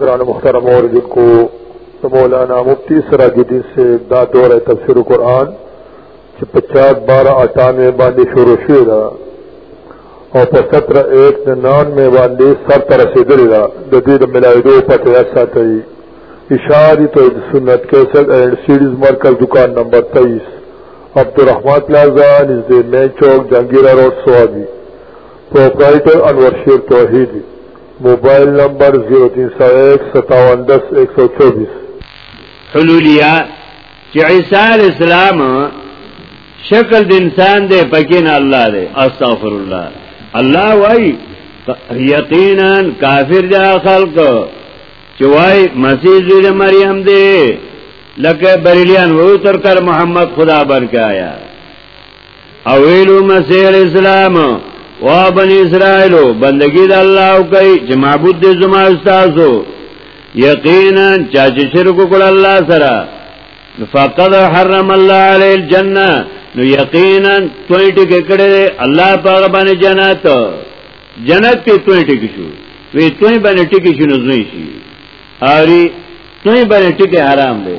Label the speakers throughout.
Speaker 1: گران محترم اور جن کو مولانا مفتی سراج الدین سے دا دور تفسیر قرآن چې پچاس بارہ اٹھانوے باندې شروع شوې ده او په ستره ایک ننانوے باندې سر ته رسېدلې ده د دې د ملاویدو پته یاد ساتئ اشاری توحید سنت کیسټ اینڈ سیډیز مرکز دکان نمبر 23 عبدالرحمن پلازا نزدې مین چوک جهانگیرا روډ سوابي پروپرائیٹر انور شیر توحیدی موبائل نمبر 03015710124
Speaker 2: حلولیا چې عیسی علی السلام شکل د انسان دی پکې نه الله دی استغفر الله الله وای یقینا کافر دا خلق چې وای مسیح زوی مریم دی لکه بریلیان وو تر کر محمد خدا بر کایا او ویلو مسیح علیہ السلام و بنی اسرائیلو بندگی د الله او کوي چې معبود دې زما استادو یقینا چا چې شرک وکړ الله سره فقد حرم الله علی الجنه نو یقینا تویټ کې کړه الله پاک باندې جنت جنت ته تویټ کې شو وی توی باندې ټکی شنو زوی شي اوري توی باندې ټکی حرام دی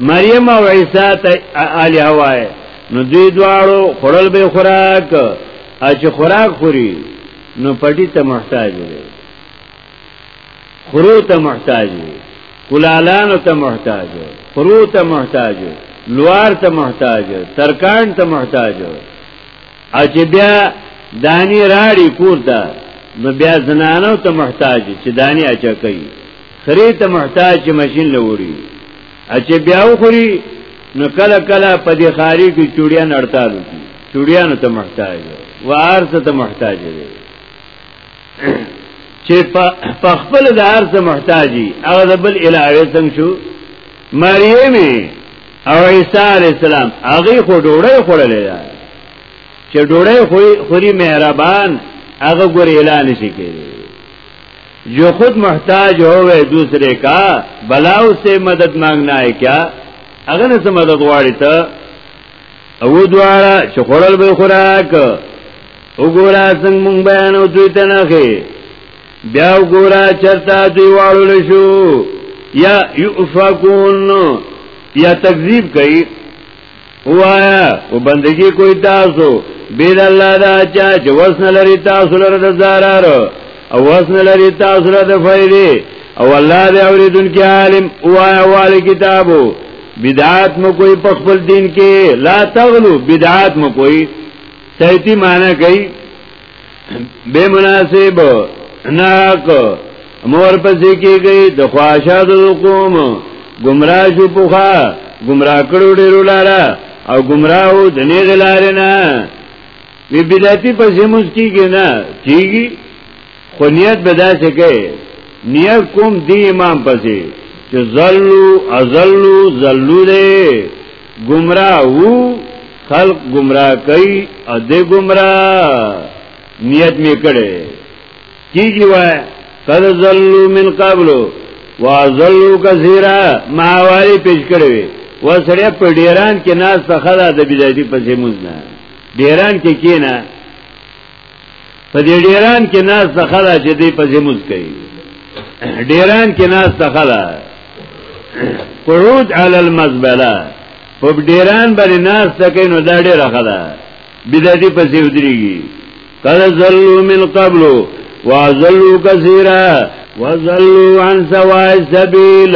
Speaker 2: مریم او عیسی ته الی هوای نو دوی دواړو خړل به خوراک ا چې خوراک خوري نو پټی ته محتاج دی خرو ته محتاج دی کلالانو ته محتاج دی خرو ته محتاج دی لوار ته محتاج دی ترکان ته محتاج دی ا چې بیا دانی راړي کوته نو بیا زنانو ته محتاج چې دانی اچا کوي خري ته محتاج چې ماشين لوري اچې بیا وخوري نو کله کله په دې خاري کې چوډیان اړتالو کی چوډیان ته محتاج وارث ته محتاج دی چې په خپل د ارث محتاجي هغه بل الهي څنګه شو مریم او عیسی علی السلام هغه خو ډوړې خورلې ده چې ډوړې خوري مهربان هغه ګور اعلان شي کوي جو خود محتاج ہوئے دوسرے کا بلاو سے مدد مانگنا ہے کیا اگر نه مدد غواړي ته او دواړه چې خورل به خوراک وګوره څنګه مونږ بیان او دوی ته نه خي بیا وګوره چرته دوی واړول شو یا یؤفکون یا تکذیب کوي وایا او بندگی کوئی تاسو بیر الله دا چا چې وسنه لري تاسو لره د zarar او وسنه لري تاسو لره د فائدې او الله دې اوریدونکو عالم وایا وال کتابو بدعات مو کوئی په خپل دین کې لا تغلو بدعات مو کوئی سیتی معنی کوي بے مناسب ناق مور پسی کی گئی د خواهشات د قوم گمراه شو پوخا گمراه کړو ډیرو لارا او گمراه د نیغ لارې نه وی بدعتي پسې موږ کیږي نه کیږي خو نیت به داسې کوي نیت کوم دی امام پسې چې زلو ازلو زلو دی گمراه وو خلق گمراه کوي او د گمراه نیت می کړي کیږي وای قد ذلوا من قبل وازلوا كثيرا ما والی پیش کړي و سړی په ډیران کې ناس ته خلا د بدایتي پسې مونږ نه ډیران کې کینا په دې ډیران کې ناس دخلا چې دې په زموز کوي ډیران کې ناس دخلا قعود علی المزبله په ډیران باندې ناس تکې نو دا ډیره خلا بدعتي په سیودريږي کله زلوا من قبل وازلوا كثيرا وازلوا عن سواء السبيل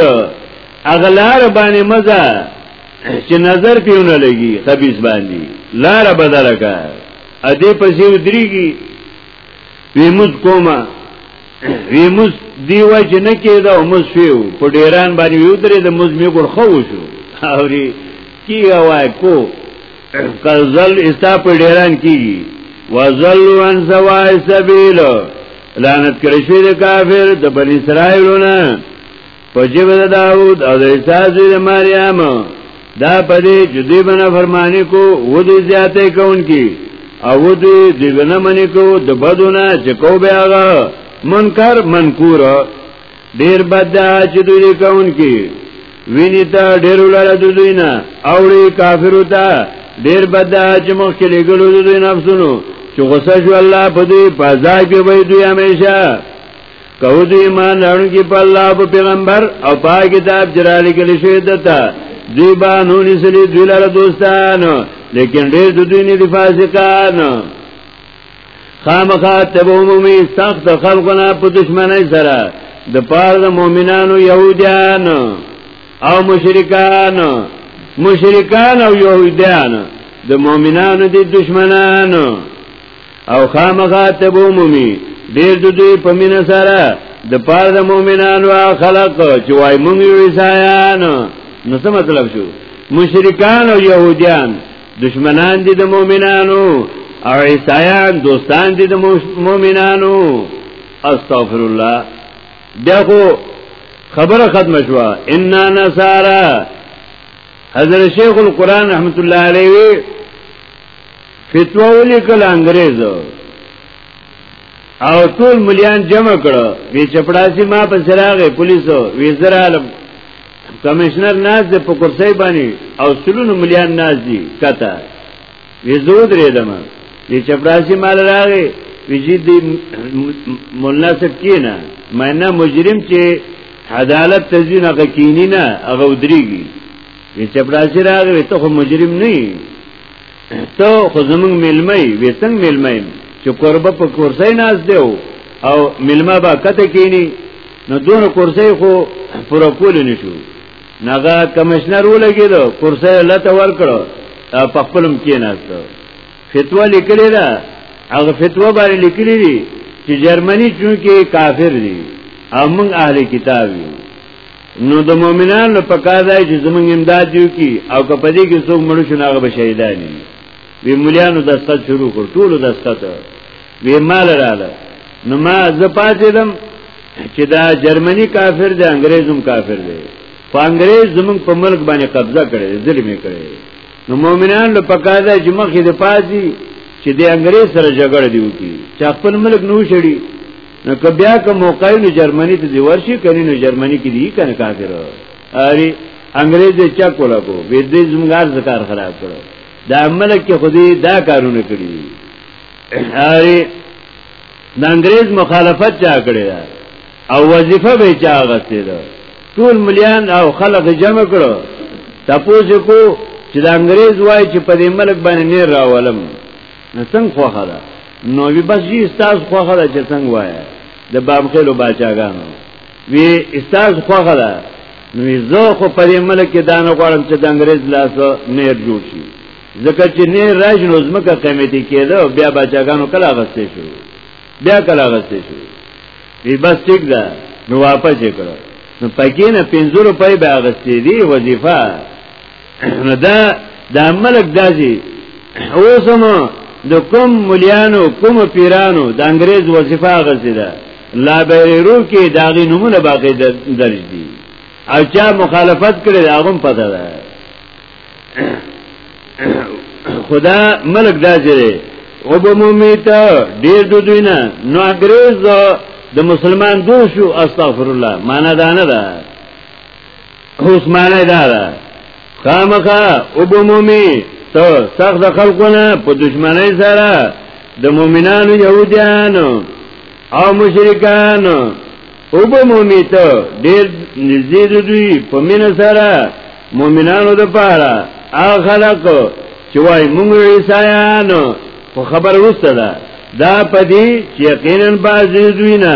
Speaker 2: اغلار باندې مزه چې نظر پیونه لګي خبيث باندې لار بدلکه ادې پسې ودرېږي ویمز کومه ویمز دی وای چې نه کېده او مز شو په ډیران باندې یو درې د مز می ګور خو شو اوري کی وای کو کزل استا په ډیران کیږي وزل وان سوای سبیل لعنت کړی شوی د کافر د بنی اسرائیلونه په جبه د داود او د عیسی زوی مریم دا پدې چې دوی بنا فرمانی کو و دې زیاتې کوونکی او و دې دې بنا منی کو د بدونه چې کو به هغه منکر منکور ډیر بد دا چې دوی کوونکی ویني ته ډیر لاره دوی نه اوړي کافر ته ډیر بد دا چې مخ کې لګلو دوی نفسونو چې غصه شو الله په دې پزای کې وې دوی همیشه کو دې ایمان راوړ کې په الله او پیغمبر او پاک کتاب جرالې کړي شوی دتا دی بانو نسلی دوی لار دوستان لیکن ډیر دو دوی نه دی فاسقان خامخا تبو مومی سخت خلقنا په دشمنی سره د پاره د مؤمنانو يهوديان او مشرکان مشرکان او يهوديان د مؤمنانو دي دشمنانو او خامغا تبو مومی دیر دو دوی پمین سارا د پار د مومنانو خلق چې وای مونږ یو عیسایان نو څه مطلب شو مشرکان او يهوديان دشمنان دي د مؤمنانو او عیسایان دوستان دي د مؤمنانو استغفر الله دغه خبره ختم شو ان نصارا حضرت شیخ القران رحمت الله علیه فتوا ولیکل انګريز او ټول مليان جمع کړو وی چپړاسي ما په سراغه پولیسو وزیر عالم کمشنر ناز د په کرسي باندې او سلونو مليان ناز دي کته وی زود ریدم وی چپړاسي مال راغی وی جی دی مولا صاحب کینا مینه مجرم چې عدالت تزین هغه کینی نه هغه ودریږي وی چپړاسي راغی ته خو مجرم نه ته خو زمونږ ملمه وي څنګه ملمه چې قربه په کورسۍ ناز دی او ملمه با کته کینی نو دونه کورسۍ خو پر کول نشو ناغه کمشنر ولګیدو کورسۍ لته ورکړو په خپلم کې ناستو فتوا لیکلی دا هغه فتوا باندې لیکلی دي چې جرمني چونکه کافر دي او موږ اهل کتاب یو نو د مؤمنانو په کار دی چې زمونږ امداد یو کی او که په دې کې څوک مړ شي هغه به شهیدان وي وی مليانو دسته شروع کړ ټول دسته ته وی مال رااله نو ما زپاتلم چې دا جرمني کافر دی انګريزم کافر دی په انګريز زمونږ په ملک باندې قبضه کړي ظلم کړي نو مؤمنان له پکاده چې مخې د پازي چې د انګريز سره جګړه دی وکي چې خپل ملک نو شړي نو که بیا که موقع نو جرمنی ته دی ورشي کني نو جرمنی کې دی کنه کافر اری انګريز چا کولا کو وې دې زمګار ذکر خراب کړو دا ملک کې خودي دا کارونه کړی اری د انګريز مخالفت چا کړی او وظیفه به چا غسته ده ټول مليان او خلک جمع کړو تاسو کو چې د انګريز وای چې په دې ملک باندې نه راولم نه څنګه خوخه ده نو وی بس جی استاد خوخه ده چې څنګه وای د باب خېلو بچاګانو وی استاد خوخه ده نو زه خو په دې ملک کې دانه غواړم چې د انګريز لاس نه جوړ شي ځکه چې نه راځ نو زمکه قیمتي کېده او بیا بچاګانو کلا غستې شو بیا کلا غستې شو وی بس ټیک ده نو واپس یې کړو نو پکې نه 50 روپۍ به غستې دي وظیفه نو دا دا ملک دازي اوسم د کوم مليانو کوم پیرانو د انګريز وظیفه غزي ده لا بیرو کې داغي نمونه باقي درج دي او چا مخالفت کړي هغه پته ده خدا ملک دازي او به مومیت ډیر دو دوی نه نو انګريز د مسلمان دوشو استغفر الله معنا دا نه ده اوس معنی دا ده خامخا او به مومي ته سخت د خلقونه په دشمنی سره د مؤمنانو يهوديانو او مشرکانو او به مومي ته ډېر نږدې دوی په مين سره مؤمنانو د پاره هغه خلق چې وای موږ عیسایانو خو خبر وسته ده دا پدی چې یقینا باز دوی نه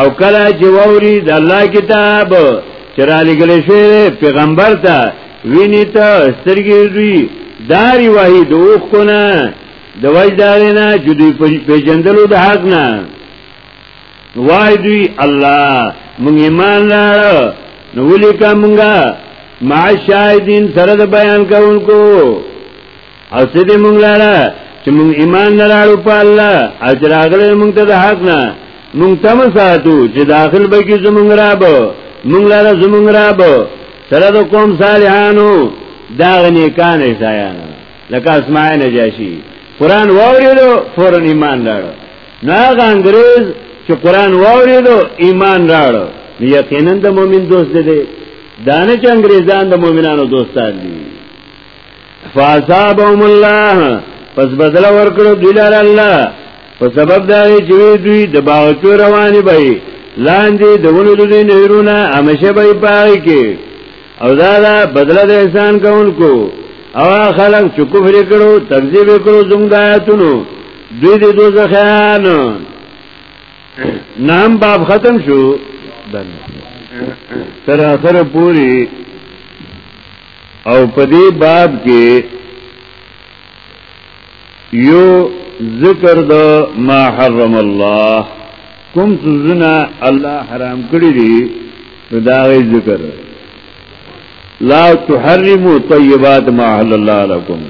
Speaker 2: او کله چې ووري د الله کتاب چې را لګل شوی پیغمبر ته ویني ته سترګې دوی داری وحی د اوخ کو نه د وجدار نه چې دوی په جندلو د حق نه وای دوی الله مونږ ایمان لاره نو ولیکا مونږه مع شاهدین سره د بیان کوونکو او څه دې مونږ لاره چې مونږ ایمان نه راړو په الله او چې راغله مونږ ته د حق نه مونږ تم ساتو چې داخل به کې زمونږ رابو مونږ لاره زمونږ رابو سره د قوم صالحانو دا غنی کان شایان لکه اسماء نجاشی قران واوریدو فورن ایمان راړو ناغه انګريز چې قران واوریدو ایمان راړو یقینا د مؤمن دوست دی دانه چې انګريزان د مؤمنانو دوستان دي فاصابهم الله پس بدل ورکړو دوی لار الله په سبب دا چې دوی د باغچو رواني بې لاندې د ونو د نهرونه همیشه بې پاره کې او دا دا بدل د احسان کوونکو او خلک چې کفر کړو تکذیب کړو زموږ د آیاتونو دوی د دوزخیان نام باب ختم شو تر اخر پوری او په دې باب کې یو ذکر د ما حرم الله کوم څه الله حرام کړی دی دا غي ذکر لا تحرموا طيبات ما حل الله لكم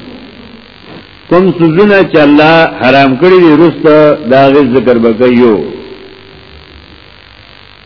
Speaker 2: کوم سوزونه چې الله حرام کړی دی رسته دا غي ذکر بګیو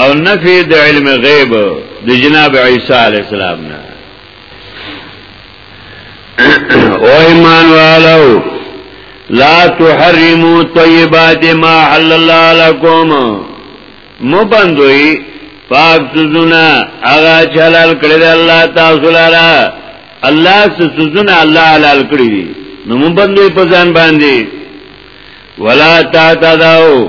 Speaker 2: او نفی د علم غیب د جناب عیسی علی السلام نه او ایمان والو لا تحرموا طیبات ما حل الله لكم مبندوی پاک سوزونه هغه حلال کړی دی الله تاسو لاره الله سوزونه الله حلال کړی دی نو مبندوی په ځان باندې ولا تعتدوا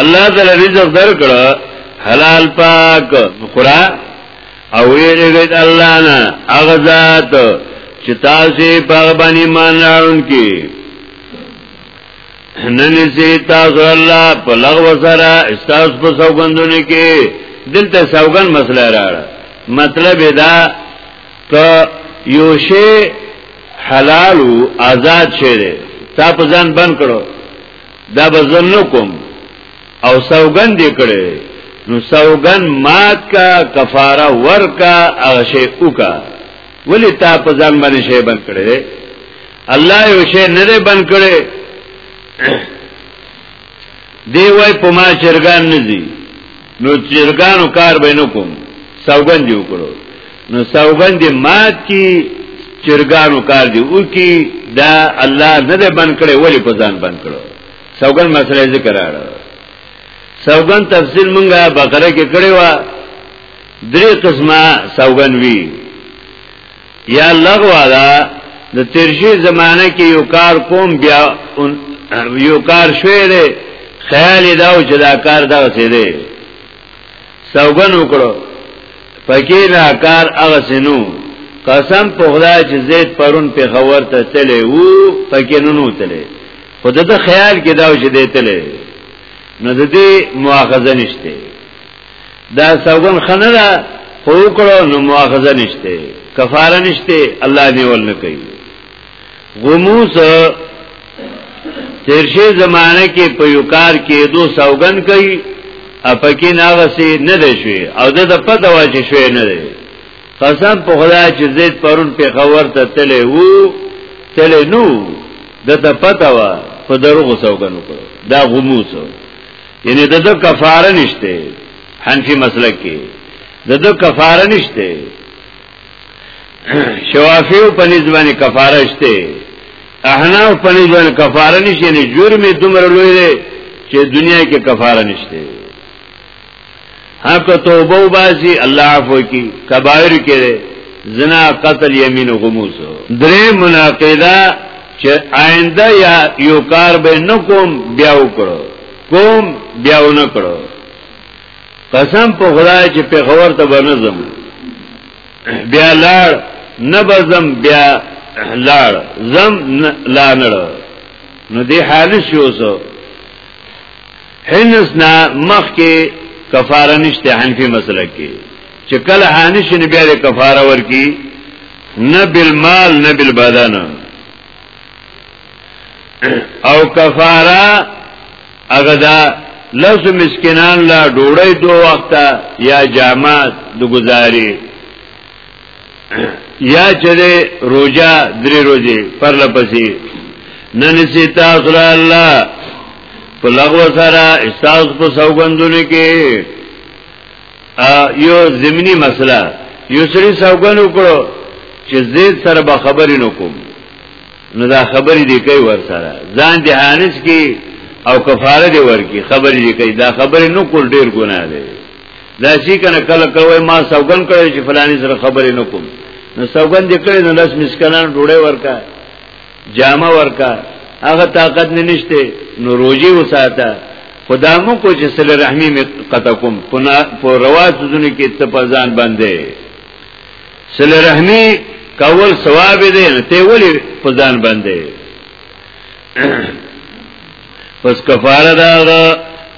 Speaker 2: الله تعالی رزق درکړه حلال پاک خورا او ویریږي الله نه هغه ذات چې تاسو په باندې مان راوړون کې نن سي تاسو الله په لغو سره استاس په سوګندونه کې دلته سوګن مسله راړه مطلب دا ک یو شی حلال او آزاد شری تا په ځان بند کړو دا بزن نکم او سوګن دې کړي نو سوګن مات کا کفاره ور کا اغشه وکا ولی تا په ځان باندې شی بند کړي الله یو شی نه بند کړي دی وای په ما چرګان نه دي نو چرګانو کار به نه کوم سوګند یو کړو نو سوګند مات کی چرګانو کار دی او کی دا الله نه ده بند کړي ولی په ځان بند کړو سوګند مسله ذکر راړو سوګند تفصیل مونږه بقره کې کړي وا درې قسمه سوګند وی یا لغوا دا د تیرشی زمانه کې یو کار کوم بیا یو کار شوی دی خیال دا او چې دا کار دا څه دی سوګن وکړو پکې دا کار هغه سينو قسم په خدای چې زید پرون په خبر ته تلې وو پکې نونو تلې خود د خیال کې دا او چې دی تلې نو د دې مؤاخذه نشته دا سوګن خنه دا خو کړو نو مؤاخذه نشته کفاره نشته الله دې ول نه کوي غموس تیرشه زمانه کې په یو کار کې دو سوګن کوي اپکی ناغسی نه دی شوی او د د پته وا چې شوی نه دی قسم په خدای چې زید پرون په خبر ته تلې وو تلې نو د د پته وا په دروغ سوګن وکړو دا غموس یعنی د دو کفاره نشته حنفی مسلک کې د دو کفاره نشته شوافی او پنځ باندې کفاره شته احناف پنځ باندې کفاره نشته یعنی جرم دومره لوی دی چې دنیا کې کفاره نشته حق توبه وباسي الله عفو کی کبایر کړي زنا قتل یمین غموس درې مناقضه چې آینده یا یو کار به نکوم بیا وکړو کوم بیا ونکړو قسم په خدای چې په خبر ته بنظم بیا لاړ نه بزم بیا لاړ زم لا نړ نو دې حال شو سو حنس نه مخ کې کفاره نشته حنفي مسله کې چې کله حانش نه بیا د کفاره ورکی نه بالمال نه بالبدن او کفاره هغه دا لس مسکینان لا ډوړی دو وخته یا جامات د گزاری یا چې د روزه درې روزي پر لپسې نن سي تاسو را الله په لغو سره استاس په سوګندونه کې یو زمینی مسله یو سری سوګن وکړو چې زید سره به خبرې نکوم نو دا خبرې دی کوي ور سره ځان دې هانس کې او کفاره دی ورکی خبرې دی کوي دا خبرې نو کول ډیر ګناه دی دا چې کنه کله کوي ما سوګن کړی چې فلانی سره خبرې نه کوم نو سوګن دې کړی نو لاس مسکلان ډوړې ورکا جامه ورکا هغه طاقت نه نشته نو روزي وساته خدا مو کو چې سره رحمی می قطع کوم په رواز دونه کې اتفاقان باندې سره رحمی کول ثواب دی نه ته ولی په ځان باندې پس کفاره دا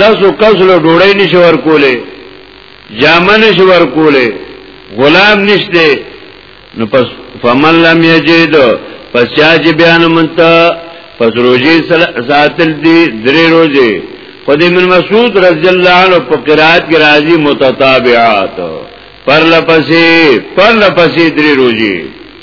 Speaker 2: لاسو کسلو ډوړی نشي ورکولې جامه نشي ورکولې غلام نشته نو پس فمن لم یجد پس چا چې بیان منته پس روزي ساتل دي درې روزي خدای من مسعود رضی الله عنه په قرات کې راځي متتابعات پر لپسې پر لپسې درې روزي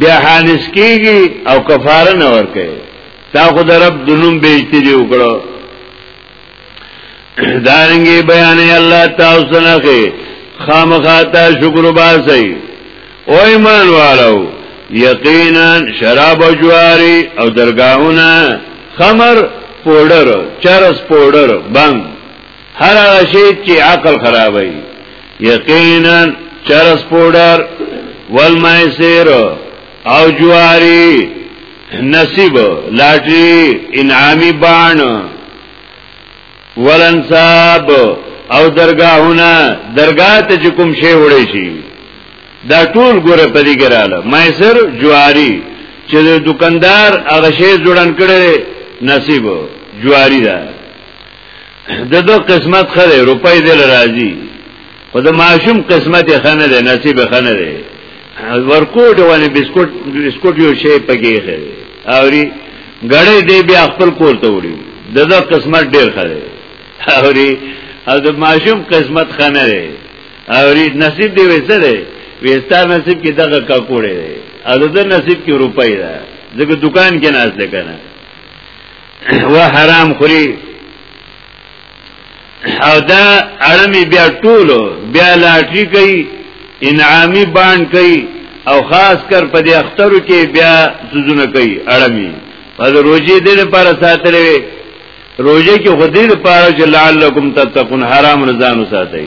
Speaker 2: بیا حانس کیږي او کفاره نه ور کوي تا خو د رب د نوم بیجتی دی وکړو دارنګي بیان الله تاسو نه کې خامخاتا شکر باسي او ایمان والو یقینا شراب او جواری او درگاهونه خمر پودر چرس پودر بنگ هر هغه شی چې عقل خرابوي یقینا چرس پودر والمایسر او جواری نصیب لاټری انعامی بان ولنصاب او درگاهونه درگاه ته چې کوم شی وړي شي دا ټول ګوره په دې ګراله مایسر جواری چې د دکاندار هغه شی جوړن کړي نصیب جواری ده د دو قسمت خره روپۍ دل راځي خو د ماشوم قسمت یې خنه ده نصیب خنه ده ورکوټ باندې بسکټ بسکټ یو شی پکې خره اوري غړې دې بیا خپل کور ته وړي د دو قسمت ډیر خره اوري او د ماشوم قسمت خنه ده اوري نصیب دې وسره وستا نصیب کې دغه کا کوړې ده او د نصیب کې روپۍ ده ځکه دکان کې ناز ده کنه و حرام خوري او دا اړمي بیا ټولو بیا لاټري کوي انعامي بان کوي او خاص کر په دې اخترو کې بیا سوزونه کوي اړمي په روزي دې لپاره ساتلې روزي کې خو دې لپاره چې لعلکم تتقون حرام رضان ساتي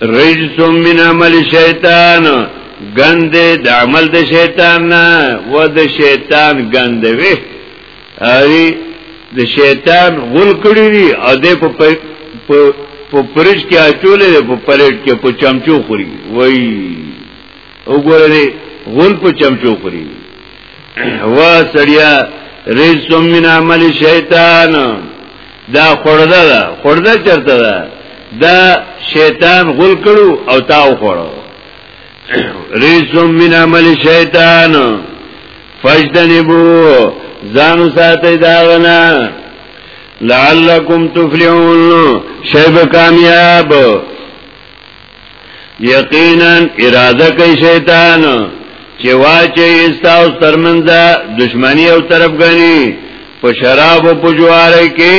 Speaker 2: رجس من عمل شیطان گند د عمل د شیطان نه و د شیطان گند وی اری د شیطان غول کړی دی او د په په پرج کې اچولې په پلیټ کې په چمچو خوري وای وګورئ غول په چمچو خوري وا سړیا رجس من عمل شیطان دا خورده دا خورده چرته دا دا شیطان غل کړو او تاو خورو ریسم من عمل شیطان فجدنبو زانو ساتی داغنا لعلکم تفلحون شیب کامیاب یقینا اراده کوي شیطان چې واچي استاو ترمنځ دښمنی او طرف غني په شراب او په جواره کې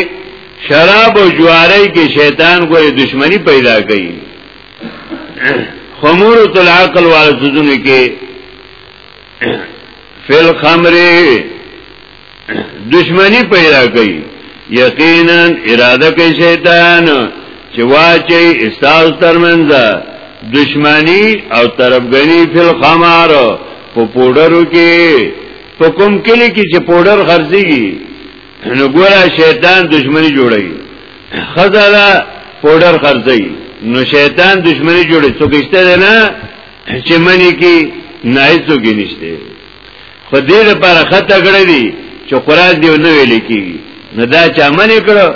Speaker 2: شراب او جواره کې شیطان کوئی دښمنی پیدا کوي خمور تل عقل والسدون کې فل خمر دشمنی پیدا کوي یقینا اراده کوي شیطان چې واچي استاو ترمنځ دشمنی او طرفګنی فل خمار په پودرو کې په کوم کلی کې چې پودر خرڅيږي نو ګوره شیطان دشمنی جوړي خزاله پودر خرڅي نو شیطان دشمنی جوړي څوک اشته نه چې منی کې نه هیڅوګی نشته خو دې لپاره خطه کړی دی چې قران دی نه ویل کیږي نه دا چا منې کړو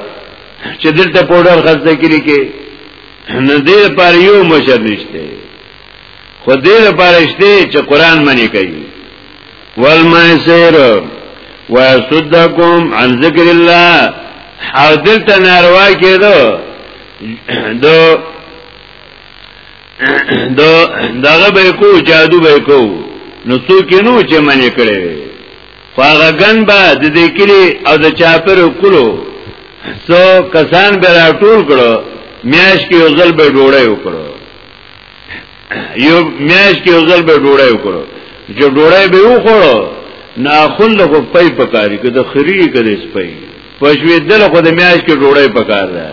Speaker 2: چې دلته پوډر خسته کړي کې نه دې لپاره یو مشر نشته خو دې لپاره شته چې قران منې کوي والمایسر ويصدكم عن ذکر الله او دلته ناروا کېدو دو دا دغه به کو جادو به کو نو څوک نو چې منې کړي فاغه ګن با د دې کلی او د چاپر کولو سو کسان به راټول کړو میاش کې یو ځل به ډوړې وکړو یو میاش کې یو ځل به ډوړې وکړو چې ډوړې به وخورو نه خل خو پي پکاري کده خري کده سپي پښوی دل خو د میاش کې ډوړی پکار ده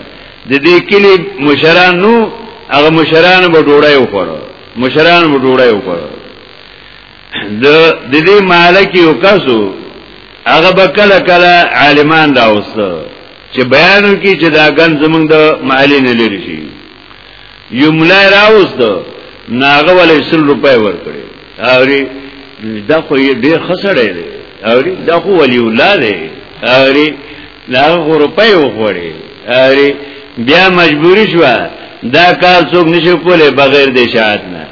Speaker 2: د دې کلی مشران نو هغه مشران به ډوړی وخورو مشران به ډوړی وخورو د د دې مالک یو کسو هغه به کله کله عالمان راوسته چې بیانو کې چې دا ګن زمونږ د محلي نه لري شي یو ملای راوست ناغه ولې سل روپۍ ورکړي اوري دا خو یې ډېر خسړې دی اوري دا خو ولي الله دی اوري دا خو روپۍ وخوري اوري بیا مجبوری شو دا کار څوک نشو کوله بغیر د اشاعت نه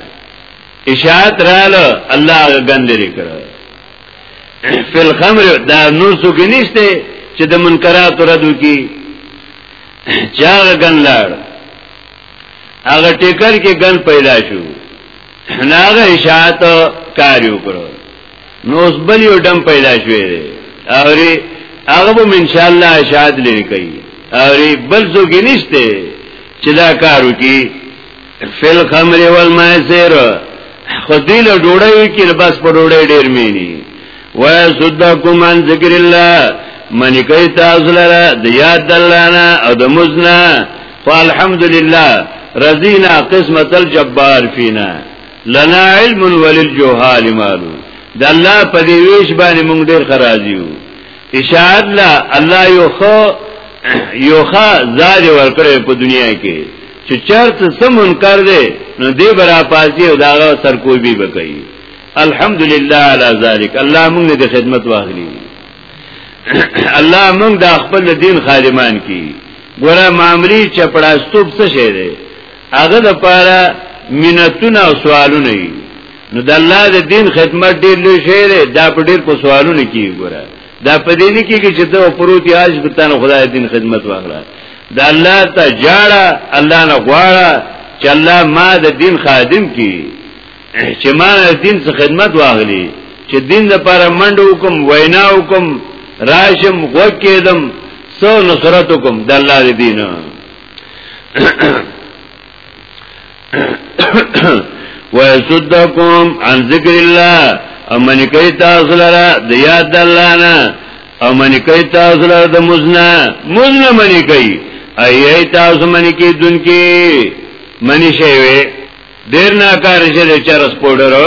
Speaker 2: اشاعت رااله الله غندري کړ فل خمر دا نور څوک نشته چې د منکرات ردو کی چاغه ګن لاړ هغه ټیکر کې ګن پیدا شو ناغه اشاعت کار یو کړو نو اوس بل یو دم پیدا شوې دی اوري هغه به ان شاء الله اشاعت لري کوي اوري بل څوګی نشته چې دا کارو کې فل خمر والمائسر خدی له ډوړی کې بس په ډوړی ډیر مینی و صدقکم عن ذکر الله من کوي تاسو لره د یاد الله نه او د مزنا فالحمدلله رزینا قسمت الجبار فینا لنا علم وللجهال مالو د الله په دی ویش باندې موږ ډیر خراجیو اشاعت لا الله یو خو یو خا زاد ورکړې په دنیا کې چې چرته سم منکر دی نو دی برا پاسي او داغه سرکوبي وکړي الحمدلله علی ذلک الله موږ د خدمت واخلي الله موږ د خپل دین خادمان کی ګوره معاملې چپړاستوب څه شی دی هغه د پاره مینتونه او سوالونه نو د الله د دین خدمت ډیر لوی شی دی دا په ډیر په سوالونه کې ګوره دا په دې نه کېږي چې ته پروت یې اج بتانه خدای دین خدمت واغله دا الله ته جاړه الله نه غواړه چې الله ما د دین خادم کی چې ما د دین څخه خدمت واغلی چې دین لپاره منډو کوم وینا وکم راشم وکیدم سو نصرت کوم د الله دینه ويسدكم عن ذكر الله امن کوي تاسو لره د یاد الله نه امن کوي تاسو لره د مزنا مزنا من کوي اي تاسو من کې دن کې منی شوی ډیر ناکار شه چرس
Speaker 3: پودرو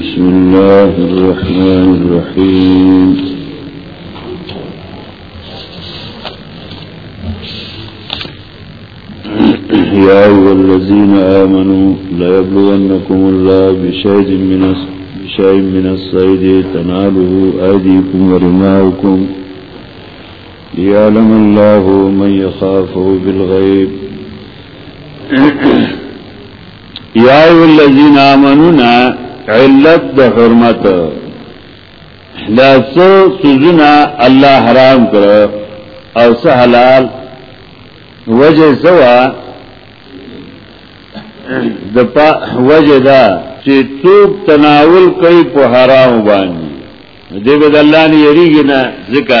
Speaker 3: بسم الله الرحمن الرحیم يا أيها الذين آمنوا لا يبلغنكم الله بشيء من الصيد تناله أيديكم ورماؤكم يعلم الله من يخافه بالغيب
Speaker 2: یا ایو الذین آمنونا علت د حرمت دا سو سوزنا الله حرام کړ او سه حلال وجه سوا د پا وجه دا چې څوک تناول کوي په حرام باندې دې بد الله نه یریږي نه ځکه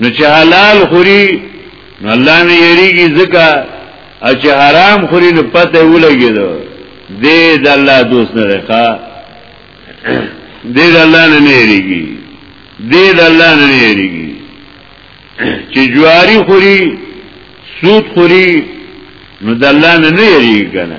Speaker 2: نو چې حلال خوري نو الله نه یریږي ځکه او چې حرام خوري نو پته ولګي دو دې د الله دوست نه ښه دې د الله نه نه یریږي دې د الله نه نه یریږي چې جواری خوري سود خوري نو د الله نه نه یریږي کنه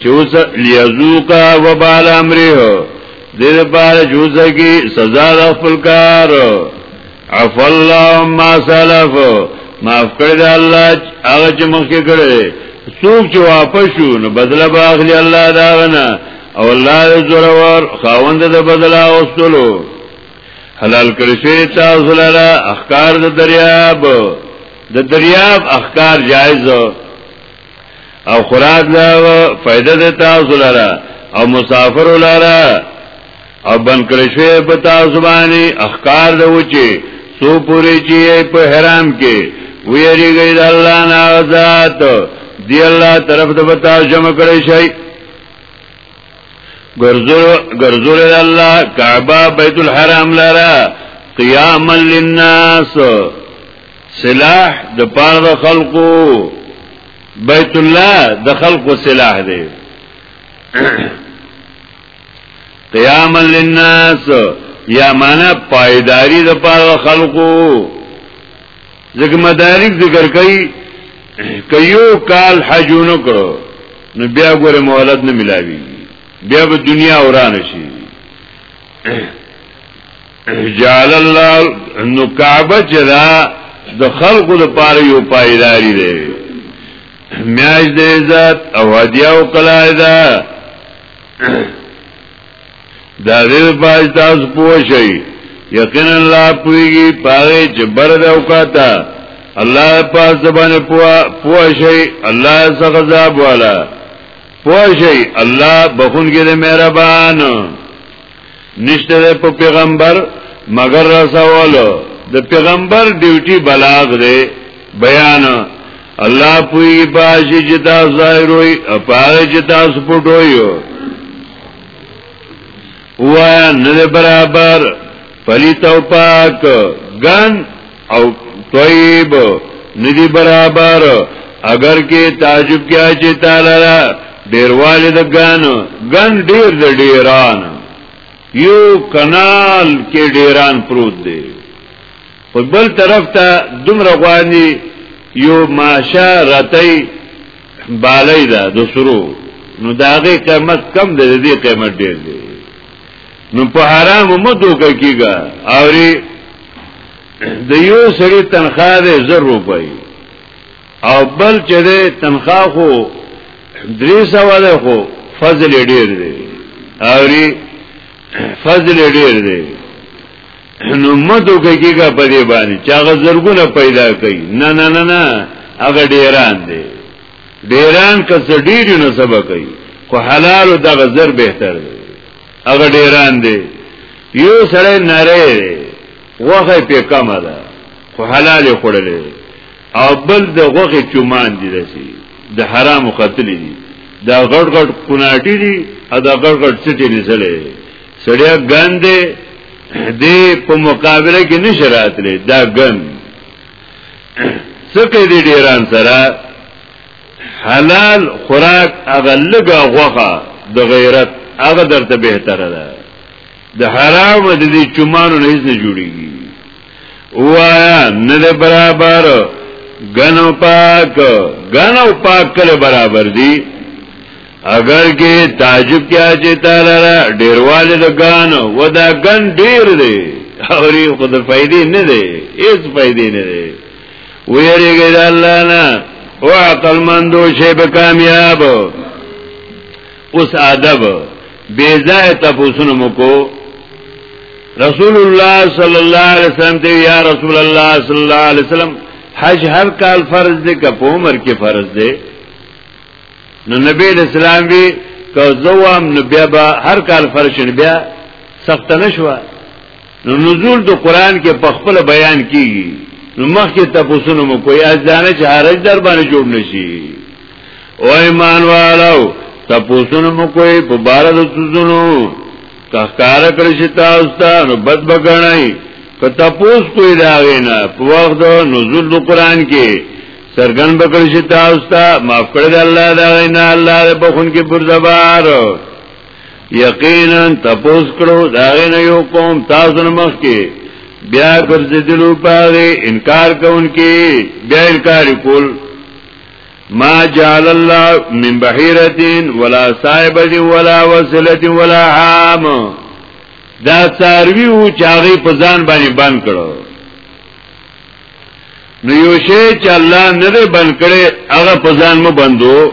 Speaker 2: چې اوس لیزوکا وبال امره دې لپاره جوزه کې سزا د خپل کار عفو الله ما سلف معاف کړی دی الله هغه چې مخکې کړی څوک چې واپس شو نو بدله به اخلي الله دا غنه او الله دې زورور خاوند د بدلا اوستلو حلال کړی شی تاسو لاره احکار د دریاب د دریاب احکار جایز او خراد لا فائدہ د تاسو لرا او مسافر لرا او بن کړی شوی په تاسو باندې اخکار د وچی سو پوری چی په حرام کې ویریږي د الله نه ذات دی الله طرف ته بتا جمع کړی شي ګرځول الله کعبه بیت الحرام لرا قیاما للناس سلاح د پاره د خلقو بیت الله د خلقو سلاح دی قیام للناس یا معنا پایداری د پاره خلقو ځکه مدارک ذکر کوي کيو کال حجونو کړو نو بیا ګوره مهلت نه ملاوي بیا به دنیا وران شي جعل الله نو کعبه چې دا د خلقو لپاره یو پایداری دی میاج د عزت او هدیه او قلای ده دا دې باج تاسو پوه شئ یقینا الله پویږي پاره چې بر د اوقاتا الله پاس زبانه پوه پوه شئ الله څخه ذاب والا پوه شئ الله بخون کې مهربان نشته ده په پیغمبر مگر رسولو د پیغمبر ډیوټي بلاغ دی بیان الله پوی پاشي چې تاسو ظاهر وي او پاره چې تاسو پټوي وایا نه برابر پلیت او پاک ګن او طیب ندی برابر اگر کې تعجب کیا چې تعالی را ډیر والد غان غن ډیر د ډیران یو کانال کې ډیران پروت دی په بل طرف ته دومره غوانی یو ماشه رتای بالای دا د سرو نو داغه قیمت کم دی دې قیمت ډیر دی نو په حرام مو دوکه کیږي اوري د یو سړي تنخواه ده 1000 روپۍ او بل چې ده تنخواه خو 300 ده خو فضل ډیر دی اوري فضل ډیر دی نو مدو کېږي په دې باندې چې هغه زرګونه پیدا کوي نه نه نه نه هغه ډیران دی ډیران کس ډیر نه سبا کوي خو حلال دغه زر بهتر دی هغه ډیران دی یو سره نری دی غوخه په کم ده خو حلال خورلې او بل د غوخه چومان دی دسی د حرام قتل دی دا غړ غړ کوناټی دی او دا غړ غړ چټی دی سره سړیا ګاندې دې په مقابله کې نشراتلې دا ګن څکه دې ډیران سره حلال خوراک هغه لګه غوخه د غیرت هغه درته بهتره ده د حرام د دې چمانو نه هیڅ نه جوړیږي وایا نه برابر غنو پاک غنو پاک کله برابر دي اگر کې تعجب کیا چې تعالی را ډیرواله د غان و دا غن ډیر دی اوري خود فائدې نه دی هیڅ فائدې نه دی ویریږي د الله نه او عقل مندو شي به کامیاب اوس ادب بے ځای تاسو مو کو رسول الله صلی الله علیه وسلم ته یا رسول الله صلی الله علیه وسلم حج هر کال فرض دی که په عمر کې فرض دی نو نبی اسلام وی که زوام نو بیا به هر کال فرض شنه بیا سخت نشوه نو نزول د قران کې په خپل بیان کیږي نو مخکې تاسو نو کوی ازانه چې حرج در باندې جوړ نشي او ایمان والو تاسو نو کوی په بار د سوزونو کار کړ شي تاسو ته نو بد بګړای که تاسو کوی دا غینا په وخت د نزول د قران کې سرګن بکړ شي تاسو ته معاف کړی الله دا غینا الله په خون کې بردبار یقینا تپوس کړو دا غنه یو قوم تاسو نه مخ کې بیا ګرځیدلو پاره انکار کوونکې بیا انکار کول ما جعل الله من بحيره ولا صائبه ولا وسله ولا عام دا ساروی او چاغي په ځان باندې بند کړو نو یو شی چې الله نه بند کړي هغه په ځان مو بندو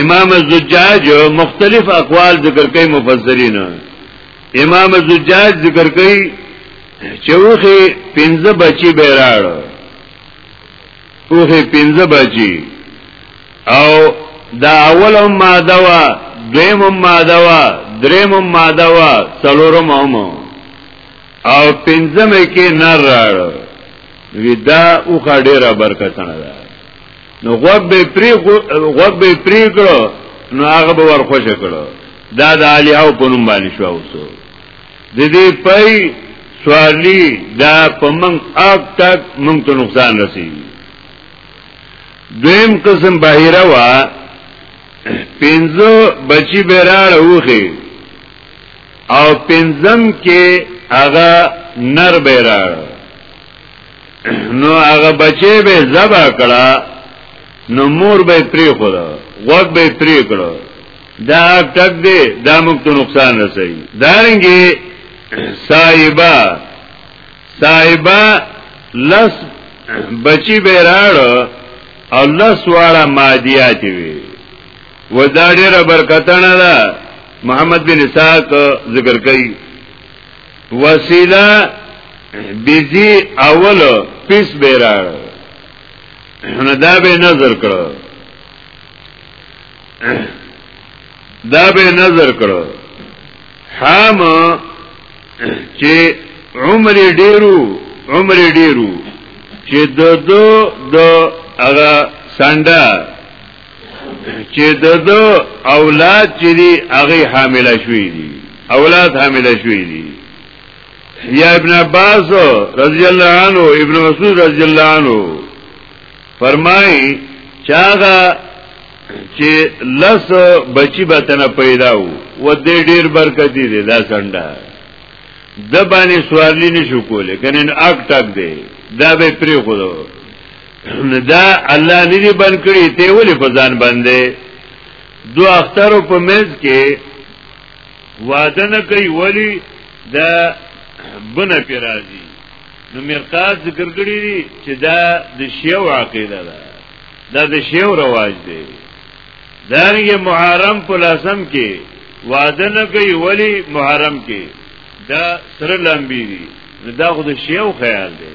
Speaker 2: امام الزجاج مختلف اقوال ذکر کوي مفسرین امام الزجاج ذکر کوي چې وخه پنځه بچي بیراړ وخه پنځه بچي او دا اول هم ماده وا دویم هم ماده وا دریم هم ماده وا څلورم هم او پنځم کې نر راړ ودا او خډيره برکتنه ده نو غوږ به پری غوږ به پری کړو نو هغه به ورخوشه کړو دا د علی او په نوم باندې شو اوسو د دې پي سوالی دا پمن اک تک مونږ ته نقصان رسی دویم قسم بهیره وا پنځو بچی بیرال وخی او پنځم کې هغه نر بیرال نو هغه بچی به زبا کړه نو مور به پری خورا غوږ به پری کړه دا ټک دی دا موږ ته نقصان رسي دارنګي صاحبہ صاحبہ لس بچی به راړو او لس واړه مادیات وي و دا ډیره برکتانه ده محمد بن اسحاق ذکر کوي وسیله بیزی اول پیس بیرار نو دا به نظر کړو دا به نظر کړو حام چې عمر ډیرو عمر ډیرو چې د دو د هغه سانډا چې ددو اولاد چې دی هغه حامله شوی دی اولاد حامله شوی دی یا ابن عباس رضی الله عنه ابن مسعود رضی الله عنه فرمای چاغه چې لس بچی به تنه پیدا وو و دې ډیر برکت دی دا څنګه د باندې سوارلی نشو کوله کنه اک ټک دی دا به پری خو دا الله نه دی بند کړی ته ولې په ځان باندې دو اخترو په مز کې واده نه کوي ولی دا بنه پیرازي نو مرقات ذکر کړی دی چې دا د شیو عقیده ده دا د شیو رواج دی دا یې محرم په لازم کې واده نه کوي ولی محرم کې دا سره لمبي دي دا خو د شیو خیال دی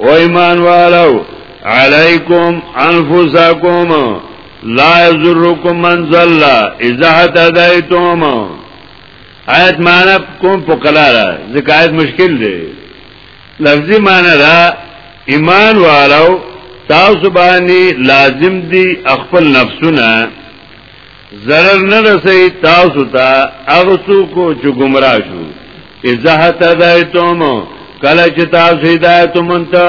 Speaker 2: او ایمان والو علیکم انفسکم لا یذرکم من ضل اذا هدیتم آیت معنا کوم په کلاره ځکه آیت مشکل دی لفظي معنا را ایمان والو تاسو باندې لازم دي خپل نفسونه ضرر نه رسي تاسو ته هغه څوک چې گمراه شو اذا هتدایتم کله چې تاسو هدایت مونته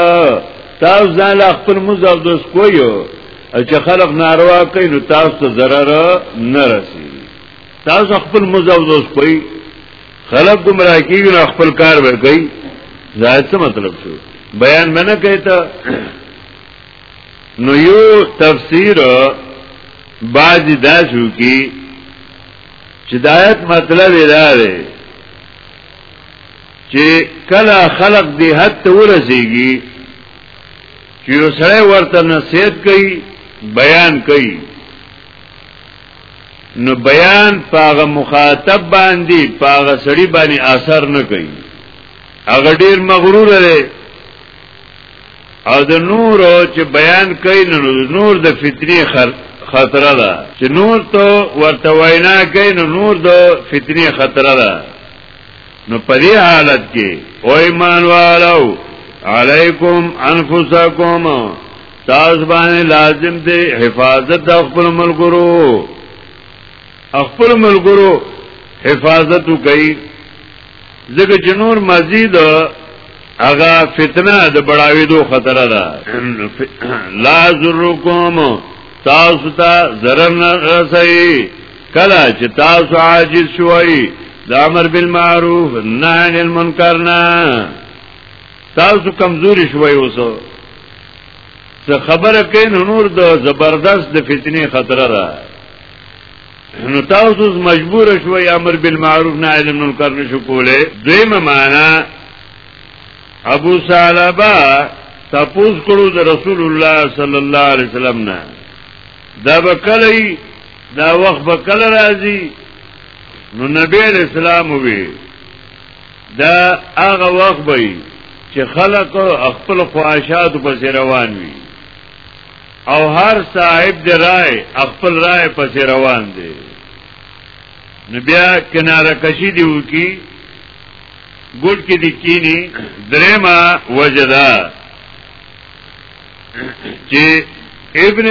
Speaker 2: تاسو ځان خپل مزه دوس کویو چې خلق ناروا کوي نو تاسو ته ضرر نه رسي تاسو خپل مزه دوس کوي خلق گمراه کیږي نو خپل کار ور کوي زائد څه مطلب شو بیان منه کوي ته نو یو تفسیر بعضی دا شو کی چې د آیت مطلب دا دی چې کله خلق دی حد ته ورسیږي چې یو سره ورته نصیحت کوي بیان کوي نو بیان پاغه مخاطب باندې پاغه سړی باندې اثر نه کوي هغه ډیر مغرور دی او د نور چې بیان کوي نو نور د فطری خطر ده چې نور ته ورته وینا کوي نو نور د فطری خطر ده نو په دې حالت کې او ایمان والو علیکم انفسکم تاسو باندې لازم دی حفاظت د خپل ملګرو خپل ملګرو حفاظت کوي ځکه چې نور مزید هغه فتنه د بڑاوی دو خطر ده لا ذرکم تاسو ته ضرر نه رسي کله چې تاسو عاجز شوي د امر بالمعروف نهي عن المنکر نه تاسو کمزوري شوي اوسو څه خبره کین نور د زبردست د فتنې خطر ده نو تاسو مجبور شوي امر بالمعروف نهي عن المنکر نشو کوله دویمه معنا ابو ثعلبه تاسو کړو د رسول الله صلی الله علیه وسلم نه دا بکلی دا وخت بکل راځي نو نبی اسلام وی دا هغه وخت به چې خلق خپل خواهشات پسې روان وي او هر صاحب دی رائے خپل رائے پس روان دی نو بیا کناره کشی دی وکی ګډ کې دی کینی درېما وجدا چې ابن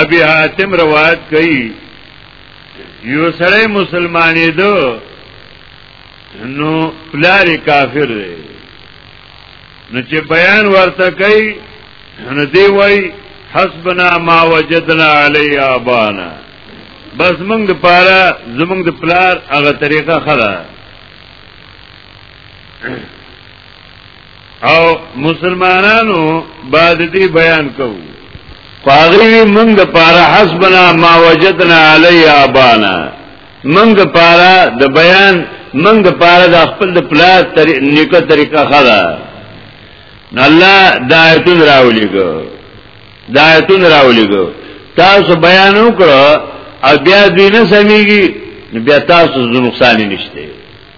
Speaker 2: ابي حاتم روایت کوي یو سړی مسلمانې دو نو پلاری کافر دی نو چې بیان ورته کوي نو دی وای حسبنا ما وجدنا علی ابانا بس موږ د پاره زموږ د پلار هغه طریقه خره او مسلمانانو بعد دې بیان کوو فاغوی موږ د پاره حسبنا ما وجدنا علی ابانا منګ د پاره د بیان منګ د پاره د خپل د پلا طریق نیکه طریقه خلا الله دایتون راولېګو دایتون راولېګو تاسو بیان وکړو او بیا دوی نه سمېږي بیا تاسو زو نقصان نشته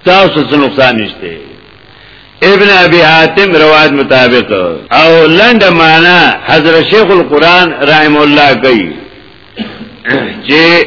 Speaker 2: تاسو زو نقصان نشته ابن ابي حاتم روایت مطابق او لند معنا حضرت شیخ القران رحم الله کوي چې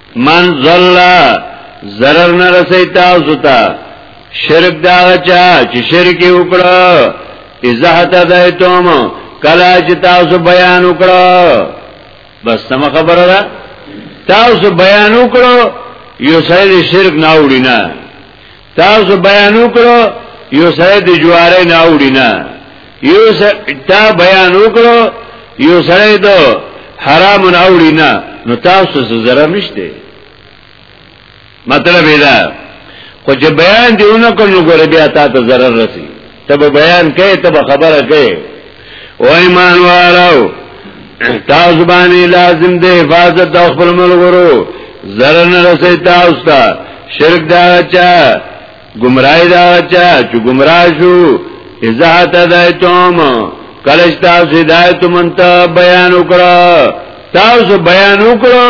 Speaker 2: من ظل ضرر نه رسي تاسو ته شرک دا چا چې شرک وکړه اذا ته دایتم کلا چې تاسو بیان وکړه بس سم خبره ده تاسو بیان وکړو یو سړی شرک نه وړي نه تاسو بیان وکړو یو سره د جواره نه اوړي نه یو سره تا بیان وکړو یو سره د حرام نه اوړي نه نو تاسو څه ضرر نشته مطلب دا خو چې بیان دیونه کوم نو ګور بیا تاسو ضرر رسی تب بیان کئے تب خبر کئے او ایمان والاو تاسو باندې لازم دی حفاظت د خپل ملګرو zarar نه رسي تاسو ته شرک دا چا گمراهی دا چا چې گمراه شو اذا تدایتم کله تاسو هدایت منته بیان وکړه تاسو بیان وکړه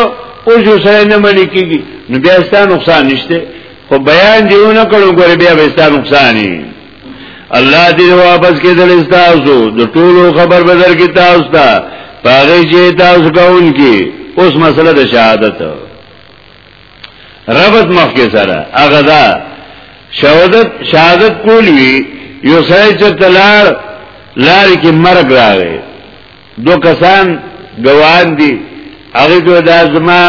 Speaker 2: او جو سره نه منی کیږي نو بیا ستاسو نقصان نشته خو بیان دیو نه کړو ګور بیا به ستاسو نقصانی الله دې واپس کې دل تاسو د ټولو خبر بدر کې تاسو ته پاره چې تاسو کاون کې اوس مسله د شهادت ربط مخ کې سره هغه دا شهادت شهادت کولی یو سړی چې تلار لار کې مرګ راغی دو کسان ګوان دي هغه ته دا زما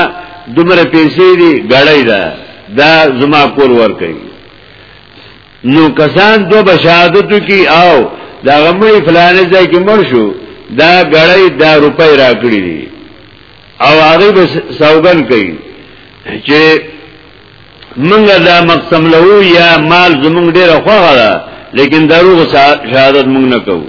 Speaker 2: دومره پیسې دي غړای دا دا زما کور ور کوي نو کسان دو بشهادتو کی او دا غمړي فلانه ځای کې مړ شو دا غړای دا روپۍ راکړي دي او هغه به سوګن کوي چې موږ دا مقسم له یا مال زمونږ ډیره خوغه ده لیکن دروغ شهادت موږ نه کوو